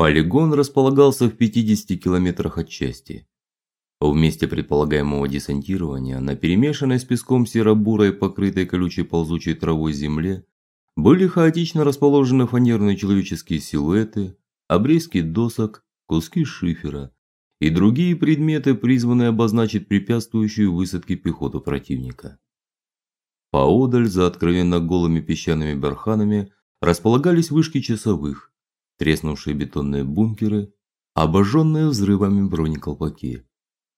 Полигон располагался в 50 километрах от части. В месте предполагаемого десантирования на перемешанной с песком серо-бурой, покрытой колючей ползучей травой земле были хаотично расположены фанерные человеческие силуэты, обрезки досок, куски шифера и другие предметы, призванные обозначить препятствующую высадке пехоту противника. Поодаль за откровенно голыми песчаными барханами располагались вышки часовых, треснувшие бетонные бункеры, обожженные взрывами бронеколпаки.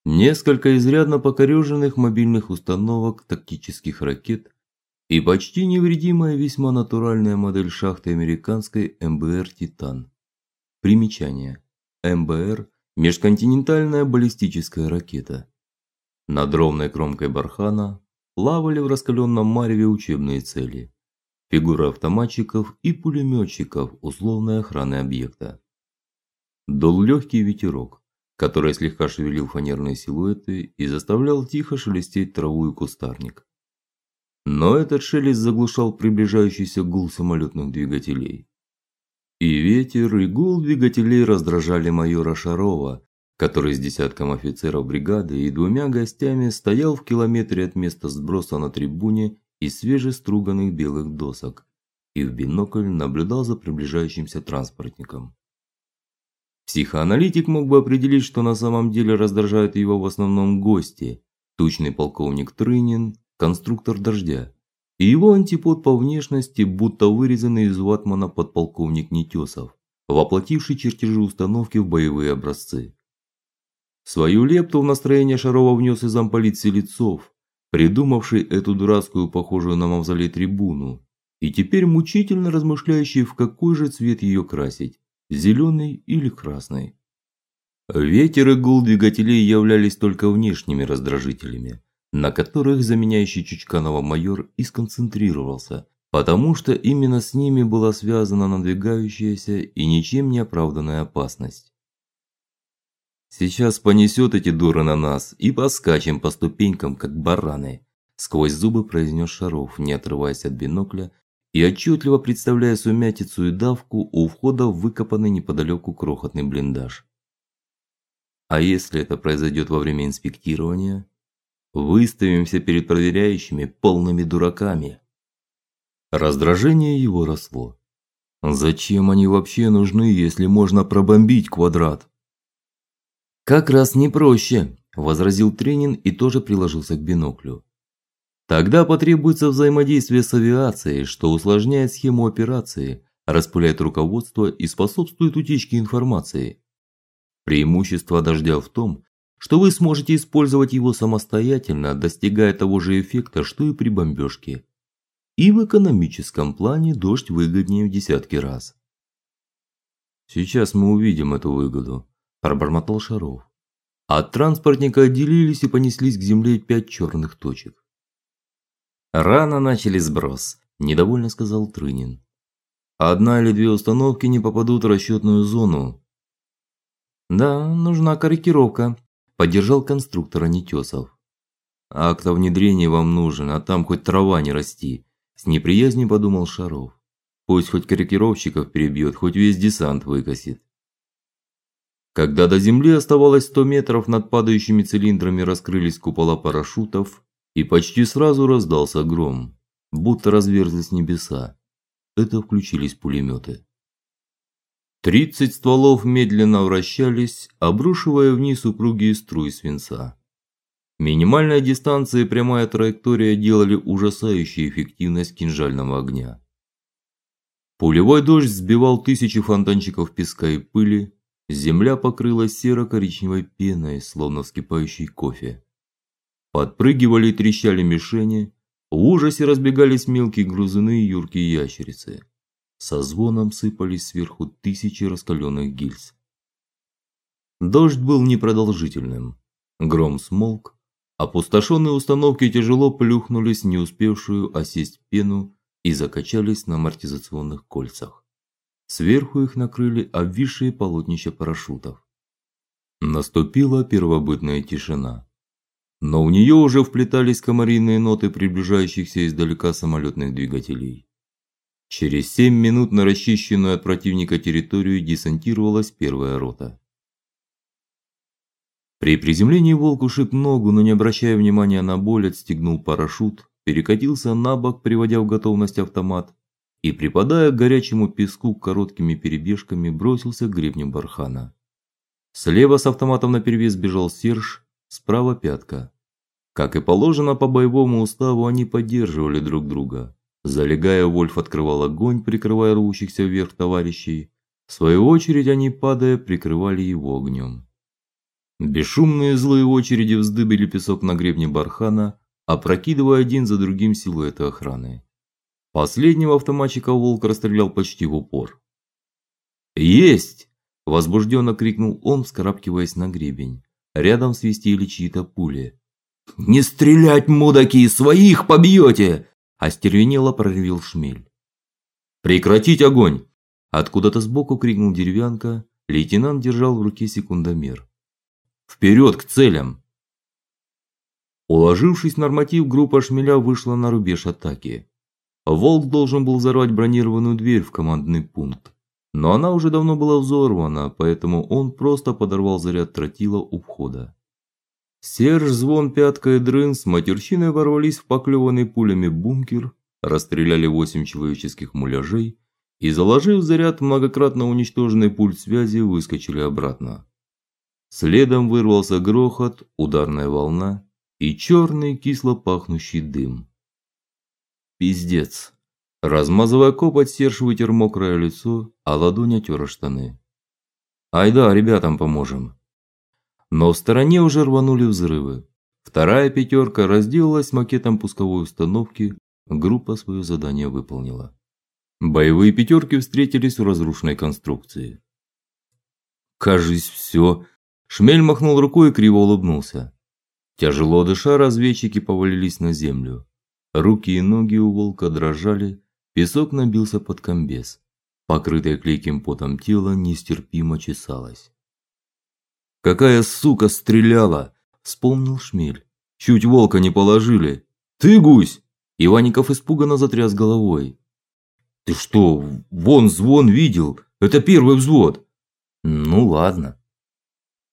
Несколько изрядно покореженных мобильных установок тактических ракет и почти невредимая весьма натуральная модель шахты американской МБР Титан. Примечание: МБР межконтинентальная баллистическая ракета. Над ровной кромкой бархана плавали в раскаленном мареве учебные цели: фигуры автоматчиков и пулеметчиков условной охраны объекта. Дул легкий ветерок который слегка шевелил фанерные силуэты и заставлял тихо шелестеть траву и кустарник. Но этот шелест заглушал приближающийся гул самолетных двигателей. И ветер, и гул двигателей раздражали майора Шарова, который с десятком офицеров бригады и двумя гостями стоял в километре от места сброса на трибуне из свежеструганных белых досок и в бинокль наблюдал за приближающимся транспортником. Психоаналитик мог бы определить, что на самом деле раздражают его в основном гости: тучный полковник Трынин, конструктор дождя, и его антипод по внешности, будто вырезанный из ватмана подполковник Нетесов, воплотивший чертежи установки в боевые образцы. Свою лепту в настроение Шарова внес и замполит Селецов, придумавший эту дурацкую, похожую на мавзолей трибуну, и теперь мучительно размышляющий, в какой же цвет ее красить зеленый или красный. Ветер и гул двигателей являлись только внешними раздражителями, на которых заменяющий Чучканова майор и сконцентрировался, потому что именно с ними была связана надвигающаяся и ничем не оправданная опасность. Сейчас понесет эти дуры на нас и поскачем по ступенькам как бараны, сквозь зубы произнес Шаров, не отрываясь от бинокля и отчетливо представляя сумятицу и давку у входа в выкопанный неподалеку крохотный блиндаж. А если это произойдет во время инспектирования, выставимся перед проверяющими полными дураками. Раздражение его росло. Зачем они вообще нужны, если можно пробомбить квадрат? Как раз не проще, возразил Тренин и тоже приложился к биноклю. Тогда потребуется взаимодействие с авиацией, что усложняет схему операции, распыляет руководство и способствует утечке информации. Преимущество дождя в том, что вы сможете использовать его самостоятельно, достигая того же эффекта, что и при бомбежке. И в экономическом плане дождь выгоднее в десятки раз. Сейчас мы увидим эту выгоду, пробормотал Шаров. От транспортника отделились и понеслись к земле пять черных точек. Рано начали сброс, недовольно сказал Трынин. Одна или две установки не попадут в расчетную зону. Да, нужна корректировка, поддержал конструктора Нетесов. Акт о внедрении вам нужен, а там хоть трава не расти, с неприязнью подумал Шаров. Пусть хоть корректировщиков перебьет, хоть весь десант выкосит. Когда до земли оставалось сто метров, над падающими цилиндрами раскрылись купола парашютов, и почти сразу раздался гром, будто разверзлись небеса. Это включились пулеметы. Тридцать стволов медленно вращались, обрушивая вниз упругие струи свинца. Минимальная дистанция и прямая траектория делали ужасающую эффективность кинжального огня. Пулевой дождь сбивал тысячи фонтанчиков песка и пыли, земля покрылась серо-коричневой пеной, словно вскипающий кофе. Подпрыгивали и трещали мишени, в ужасе разбегались мелкие грузины и юркие ящерицы. Со звоном сыпались сверху тысячи раскаленных гильз. Дождь был непродолжительным. Гром смолк, опустошенные установки тяжело плюхнулись в не успевшую осесть пену и закачались на амортизационных кольцах. Сверху их накрыли обвисшие полотнища парашютов. Наступила первобытная тишина но в нее уже вплетались комариные ноты приближающихся издалека самолетных двигателей. Через семь минут на расчищенную от противника территорию десантировалась первая рота. При приземлении волк ушиб ногу, но не обращая внимания на боль, отстегнул парашют, перекатился на бок, приводя в готовность автомат, и припадая к горячему песку короткими перебежками, бросился к гребням бархана. Слева с автоматом наперевес бежал Серж, справа пятка. Как и положено по боевому уставу, они поддерживали друг друга. Залегая, Вольф открывал огонь, прикрывая рвущихся вверх товарищей. В свою очередь они, падая, прикрывали его огнем. Бесшумные злые очереди вздыбили песок на гребне бархана, опрокидывая один за другим силуэты охраны. Последнего автоматчика Волк расстрелял почти в упор. "Есть!" возбужденно крикнул он, вскарабкиваясь на гребень. Рядом свистели чьи-то пули. "Не стрелять, мудаки, своих побьете!» остервенело проревел Шмель. Прекратить огонь! Откуда-то сбоку крикнул Деревянка. Лейтенант держал в руке секундомер. Вперед к целям. Уложившись норматив, группа Шмеля вышла на рубеж атаки. Волк должен был взорвать бронированную дверь в командный пункт, но она уже давно была взорвана, поэтому он просто подорвал заряд тротила у входа. Серж, Звон, Пятка и Дрын с матерщиной ворвались в поклеванный пулями бункер, расстреляли восемь человеческих муляжей и, заложив заряд многократно уничтоженный пульт связи, выскочили обратно. Следом вырвался грохот, ударная волна и черный кисло пахнущий дым. Пиздец. Размазывая копоть, Серж вытер мокрое лицо, а ладонь отер штаны. Айда, ребятам поможем. Но в стороне уже рванули взрывы. Вторая пятерка разделалась макетом пусковой установки, группа свое задание выполнила. Боевые пятерки встретились у разрушенной конструкции. Кажись, все. Шмель махнул рукой и криво улыбнулся. Тяжело дыша, разведчики повалились на землю. Руки и ноги у волка дрожали, песок набился под комбез. Покрытое клейким потом тело нестерпимо чесалось. Какая сука стреляла, вспомнил Шмель. Чуть волка не положили. Ты гусь. Иванников испуганно затряс головой. Ты что, вон звон видел? Это первый взвод. Ну ладно.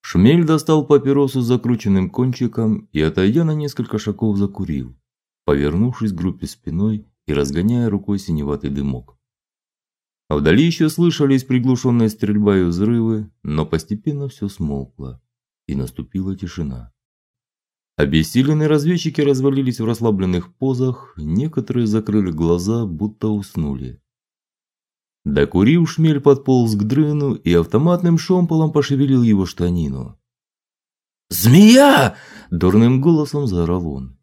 Шмель достал папиросу с закрученным кончиком и отойдя на несколько шагов закурил, повернувшись к группе спиной и разгоняя рукой синеватый дымок. А вдали еще слышались приглушенная стрельба и взрывы, но постепенно все смолкло, и наступила тишина. Обессиленные разведчики развалились в расслабленных позах, некоторые закрыли глаза, будто уснули. Докурив, шмель подполз к дрыну и автоматным шомполом пошевелил его штанину. «Змея!» – дурным голосом заорал он.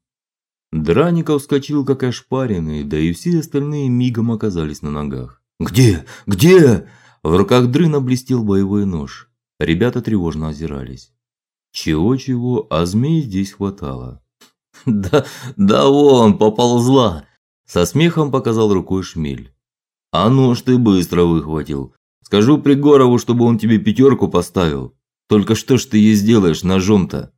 Драников вскочил как ошпаренный, да и все остальные мигом оказались на ногах. Где? Где? В руках дрына блестел боевой нож. Ребята тревожно озирались. Чего-чего, а змей здесь хватало. Да, да вон поползла. Со смехом показал рукой Шмель. А нож ты быстро выхватил. Скажу Пригорову, чтобы он тебе пятерку поставил. Только что ж ты ей сделаешь ножом-то?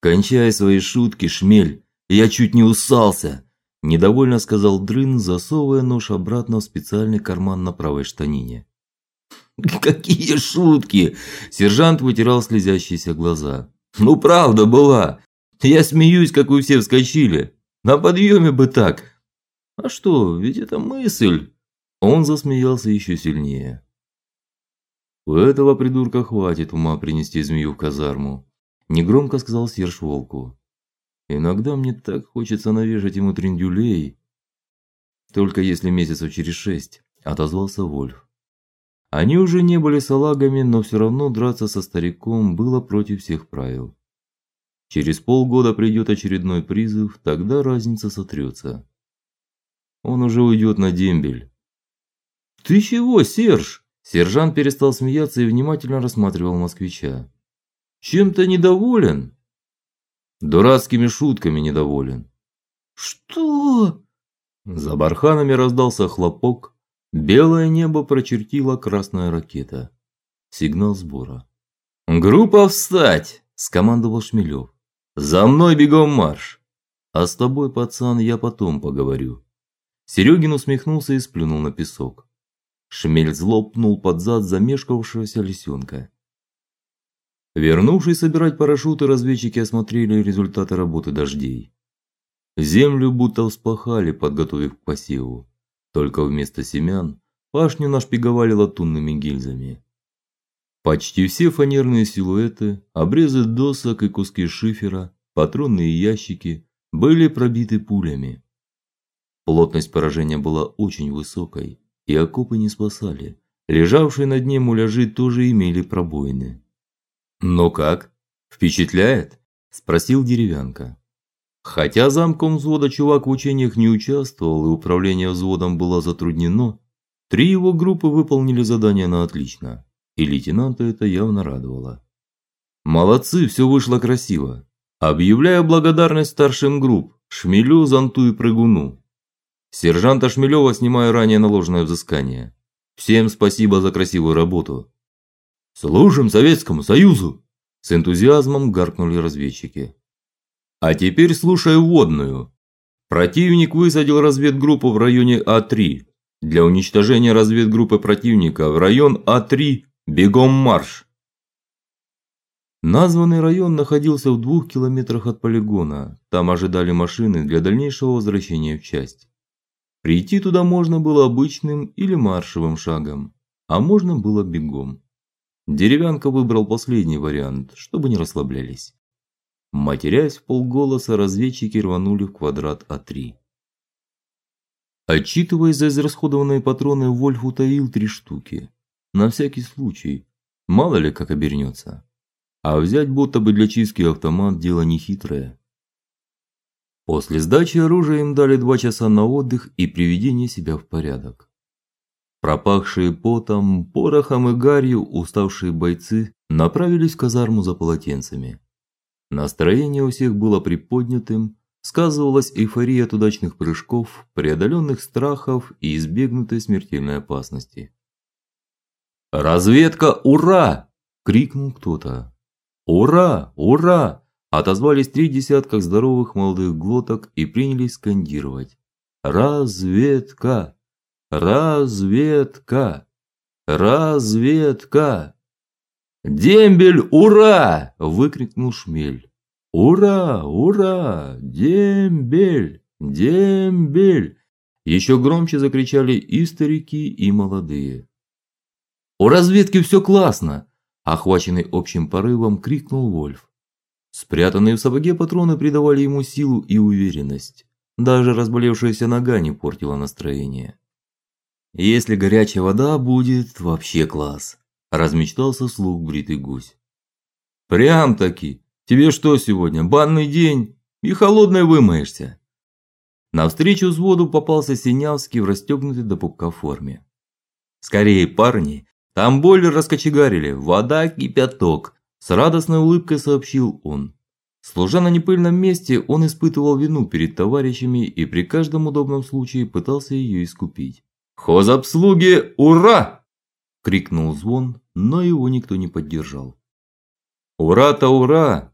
Кончай свои шутки, Шмель. Я чуть не усался недовольно сказал Дрын, засовывая нож обратно в специальный карман на правой штанине. Какие шутки, сержант вытирал слезящиеся глаза. Ну правда была. Я смеюсь, как вы все вскочили. На подъеме бы так. А что, ведь это мысль. Он засмеялся еще сильнее. У этого придурка хватит ума принести змею в казарму, негромко сказал Серж Волку. Иногда мне так хочется навешать ему трендюлей. Только если месяцев через шесть, отозвался Вольф. Они уже не были салагами, но все равно драться со стариком было против всех правил. Через полгода придет очередной призыв, тогда разница сотрется. Он уже уйдет на дембель. Ты чего, Серж? Сержант перестал смеяться и внимательно рассматривал москвича. Чем-то недоволен? Дурацкими шутками недоволен. Что? За барханами раздался хлопок. Белое небо прочертила красная ракета. Сигнал сбора. Группа встать, скомандовал Шмелев. За мной бегом марш. А с тобой, пацан, я потом поговорю. Серегин усмехнулся и сплюнул на песок. Шмель злопнул под зад замешкавшегося лисенка. Вернувшись собирать парашюты, разведчики осмотрели результаты работы дождей. Землю будто вспахали, подготовив к посеву. Только вместо семян пашню нашпиговали латунными гильзами. Почти все фанерные силуэты, обрезы досок и куски шифера, патронные ящики были пробиты пулями. Плотность поражения была очень высокой, и окопы не спасали. Лежавшие на дне муляжи тоже имели пробоины. "Но как? Впечатляет?" спросил Деревянка. Хотя замком взвода чувак в учениях не участвовал и управление взводом было затруднено, три его группы выполнили задание на отлично и лейтенанта это явно радовало. Молодцы, все вышло красиво. Объявляю благодарность старшим групп: Шмелю, Занту и Прыгуну. Сержанта Шмелева снимаю ранее наложенное взыскание. Всем спасибо за красивую работу. Служим Советскому Союзу, с энтузиазмом гаркнули разведчики. А теперь слушай вводную. Противник высадил разведгруппу в районе А3. Для уничтожения разведгруппы противника в район А3 Бегом марш. Названный район находился в двух километрах от полигона. Там ожидали машины для дальнейшего возвращения в часть. Прийти туда можно было обычным или маршевым шагом, а можно было бегом. Деревянка выбрал последний вариант, чтобы не расслаблялись. Матерясь в полголоса, разведчики рванули в квадрат А3. Отчитываясь за израсходованные патроны, Вольф утаил три штуки. На всякий случай, мало ли как обернется. А взять будто бы для чистки автомат дело не хитрое. После сдачи оружия им дали два часа на отдых и приведение себя в порядок. Пропахшие потом, порохом и гарью уставшие бойцы направились в казарму за полотенцами. Настроение у всех было приподнятым, сказывалась эйфория от удачных прыжков, преодоленных страхов и избегнутой смертельной опасности. Разведка, ура! крикнул кто-то. Ура! Ура! отозвались три десятка здоровых молодых глоток и принялись скандировать. Разведка! Разведка! Разведка! Дембель, ура! выкрикнул Шмель. Ура! Ура! Дембель! Дембель! Еще громче закричали и старики, и молодые. У разведки все классно, охваченный общим порывом, крикнул Вольф. Спрятанные в сапоге патроны придавали ему силу и уверенность. Даже разболевшаяся нога не портила настроение. Если горячая вода будет, вообще класс, размечтался вслух бритый гусь. Прям-таки. Тебе что сегодня, банный день? И холодной вымоешься. Навстречу взводу попался Синявский в расстегнутой до пупка форме. Скорее, парни, там бойлер раскочегарили, вода кипяток, с радостной улыбкой сообщил он. Служа на непыльном месте, он испытывал вину перед товарищами и при каждом удобном случае пытался ее искупить. "Хозобслуги, ура!" крикнул звон, но его никто не поддержал. "Ура-то ура!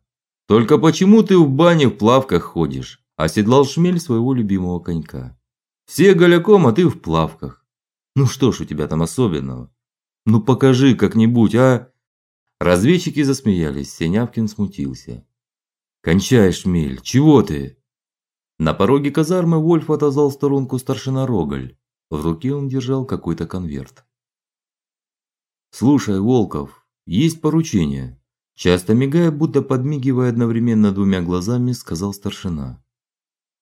Только почему ты в бане в плавках ходишь?" оседлал шмель своего любимого конька. "Все голяком, а ты в плавках. Ну что ж у тебя там особенного?" Ну покажи как-нибудь, а? Разведчики засмеялись, Синявкин смутился. Кончай, шмель, чего ты? На пороге казармы Вольф отозвал в сторонку старшина Рогаль. В руке он держал какой-то конверт. Слушай, Волков, есть поручение. Часто мигая, будто подмигивая одновременно двумя глазами, сказал старшина.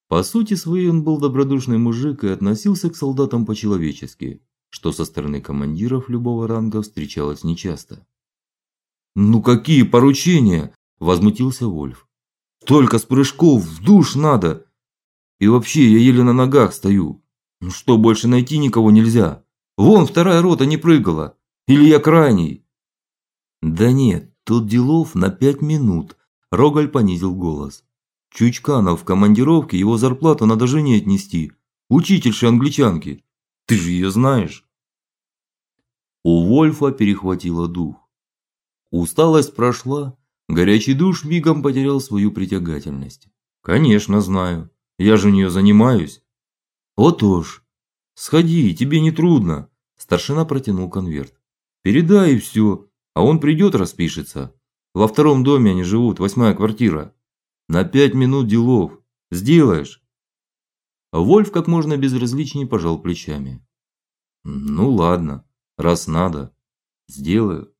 По сути своей он был добродушный мужик и относился к солдатам по-человечески что со стороны командиров любого ранга встречалось нечасто. "Ну какие поручения?" возмутился Вольф. "Только с прыжков в душ надо. И вообще, я еле на ногах стою. Ну что, больше найти никого нельзя? Вон вторая рота не прыгала. Или я крайний?" "Да нет, тут делов на пять минут", Рогаль понизил голос. Чучканов в командировке, его зарплату надо жене отнести. Учительше англичанки. Ты же ее знаешь. У Вольфа перехватило дух. Усталость прошла, горячий душ мигом потерял свою притягательность. Конечно, знаю. Я же у нее занимаюсь. Вот уж. Сходи, тебе не трудно. Старшина протянул конверт. Передай и все, а он придет, распишется. Во втором доме они живут, восьмая квартира. На пять минут делов. Сделаешь? Вольф как можно безразличнее пожал плечами. Ну ладно, раз надо, сделаю.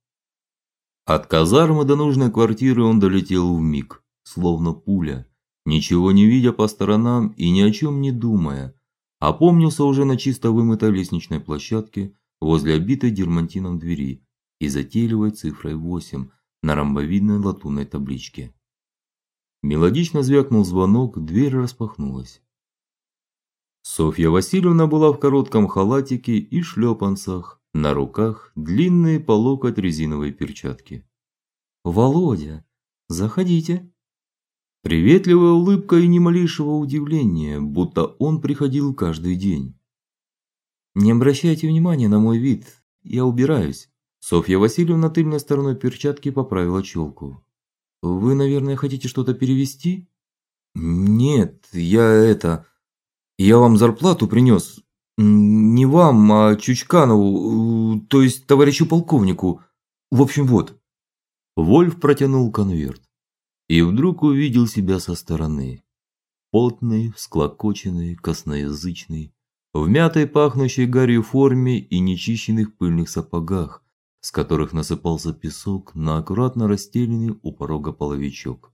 От казармы до нужной квартиры он долетел в миг, словно пуля, ничего не видя по сторонам и ни о чем не думая. Опомнился уже на чисто вымытой лестничной площадке возле обитой дермантином двери и затейливой цифрой 8 на ромбовидной латунной табличке. Мелодично звякнул звонок, дверь распахнулась. Софья Васильевна была в коротком халатике и шлепанцах, на руках длинные по локоть резиновые перчатки. Володя, заходите. Приветливая улыбка и ни малейшего удивления, будто он приходил каждый день. Не обращайте внимания на мой вид, я убираюсь. Софья Васильевна тыльной стороной перчатки поправила челку. Вы, наверное, хотите что-то перевести? Нет, я это я вам зарплату принес. Не вам, а Чучканову, то есть товарищу полковнику. В общем, вот. Вольф протянул конверт и вдруг увидел себя со стороны. Потный, всклокоченный, косноязычный, в мятой пахнущей гарью форме и нечищенных пыльных сапогах, с которых насыпался песок на аккуратно расстеленный у порога половичок.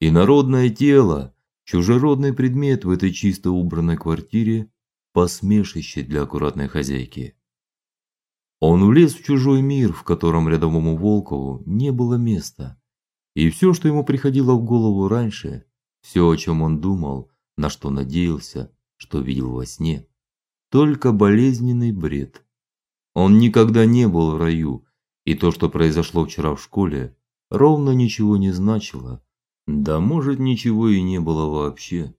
И народное тело, чужеродный предмет в этой чисто убранной квартире, посмешище для аккуратной хозяйки. Он влез в чужой мир, в котором рядовому Волкову не было места. И все, что ему приходило в голову раньше, все, о чем он думал, на что надеялся, что видел во сне, только болезненный бред. Он никогда не был в раю, и то, что произошло вчера в школе, ровно ничего не значило. Да, может, ничего и не было вообще.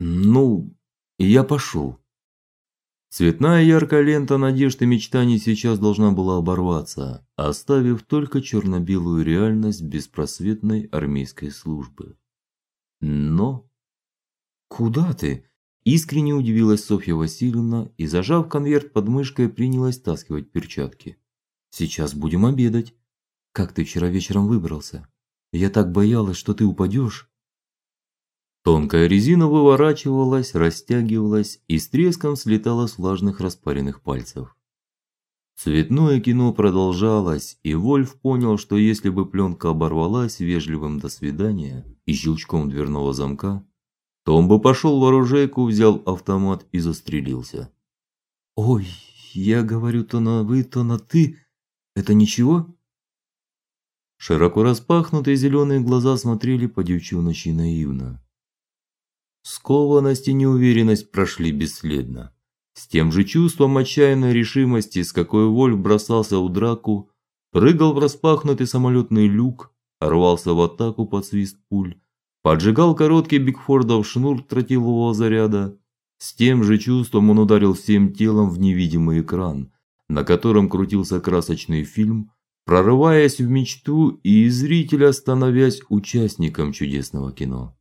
Ну, я пошел. Цветная яркая лента надежд и мечтаний сейчас должна была оборваться, оставив только черно-белую реальность беспросветной армейской службы. Но куда ты? Искренне удивилась Софья Васильевна и, зажав конверт под мышкой, принялась таскивать перчатки. Сейчас будем обедать. Как ты вчера вечером выбрался? Я так боялась, что ты упадешь. Тонкая резина выворачивалась, растягивалась и с треском слетала с влажных распаренных пальцев. Цветное кино продолжалось, и Вольф понял, что если бы пленка оборвалась вежливым до свидания и щелчком дверного замка, то он бы пошел в оружейку, взял автомат и застрелился. Ой, я говорю то на вы, то на ты. Это ничего? Широко распахнутые зеленые глаза смотрели по девчоночи наивно. Скованность и неуверенность прошли бесследно. С тем же чувством отчаянной решимости, с какой Вольф бросался в драку, прыгал в распахнутый самолетный люк, рвался в атаку под свист пуль, поджигал короткий Бигфордов шнур тротилового заряда. С тем же чувством он ударил всем телом в невидимый экран, на котором крутился красочный фильм, прорываясь в мечту и зрителя становясь участником чудесного кино.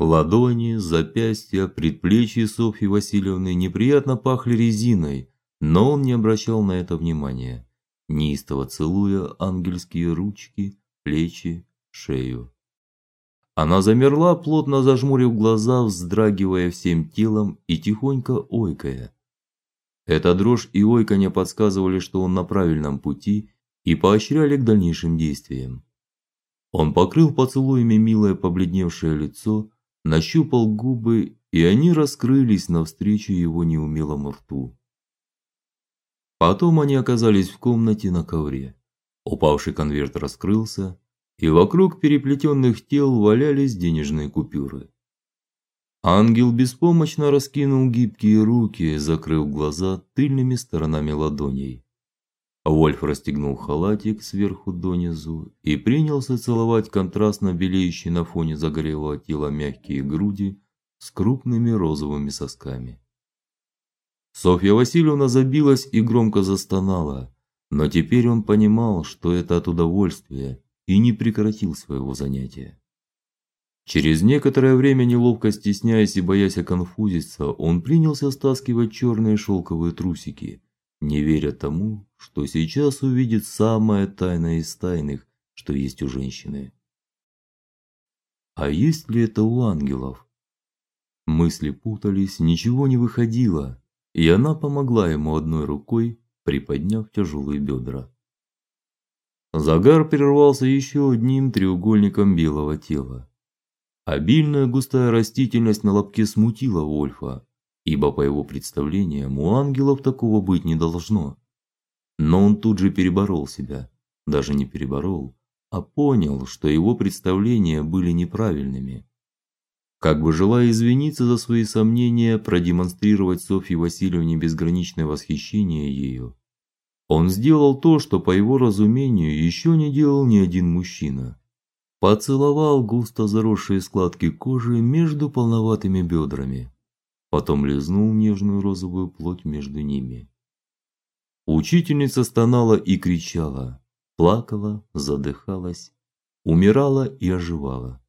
Ладони, запястья, предплечья Софьи Васильевны неприятно пахли резиной, но он не обращал на это внимания, неистово целуя ангельские ручки, плечи, шею. Она замерла, плотно зажмурив глаза, вздрагивая всем телом и тихонько ойкая. Эта дрожь и ойканье подсказывали, что он на правильном пути и поощряли к дальнейшим действиям. Он покрыл поцелуями милое побледневшее лицо, нащупал губы, и они раскрылись навстречу его неумелому рту. Потом они оказались в комнате на ковре. Упавший конверт раскрылся, и вокруг переплетенных тел валялись денежные купюры. Ангел беспомощно раскинул гибкие руки, закрыв глаза тыльными сторонами ладоней. Вольф расстегнул халатик сверху донизу и принялся целовать контрастно белеющие на фоне загорелого тела мягкие груди с крупными розовыми сосками. Софья Васильевна забилась и громко застонала, но теперь он понимал, что это от удовольствия, и не прекратил своего занятия. Через некоторое время, неловко стесняясь и боясь оконфузиться, он принялся стаскивать черные шелковые трусики, не веря тому, что сейчас увидит самое тайное из тайных, что есть у женщины. А есть ли это у ангелов? Мысли путались, ничего не выходило, и она помогла ему одной рукой, приподняв тяжелые бедра. Загар прервался еще одним треугольником белого тела. Обильная густая растительность на лобке смутила Вольфа, ибо по его представлениям у ангелов такого быть не должно. Но он тут же переборол себя, даже не переборол, а понял, что его представления были неправильными. Как бы желая извиниться за свои сомнения, продемонстрировать Софье Васильевне безграничное восхищение ею, он сделал то, что по его разумению еще не делал ни один мужчина поцеловал густо заросшие складки кожи между полноватыми бедрами, потом лизнул нежную розовую плоть между ними. Учительница стонала и кричала, плакала, задыхалась, умирала и оживала.